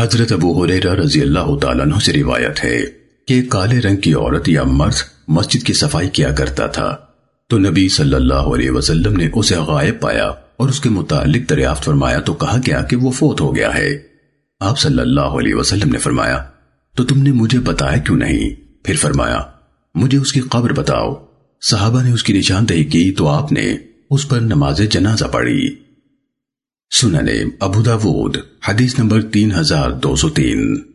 حضرت ابو حریرہ رضی اللہ تعالیٰ عنہ سے روایت ہے کہ ایک کالے رنگ کی عورت یا مرد مسجد کی صفائی کیا کرتا تھا۔ تو نبی صلی اللہ علیہ وسلم نے اسے غائب پایا اور اس کے متعلق دریافت فرمایا تو کہا گیا کہ وہ فوت ہو گیا ہے۔ آپ صلی اللہ علیہ وسلم نے فرمایا، تو تم نے مجھے بتایا کیوں نہیں؟ پھر فرمایا، مجھے اس کی قبر بتاؤ۔ صحابہ نے اس کی نشاندہی کی تو آپ نے اس پر نماز جنازہ پڑھی۔ سننے ابو داود حدیث نمبر تین ہزار دو سو تین۔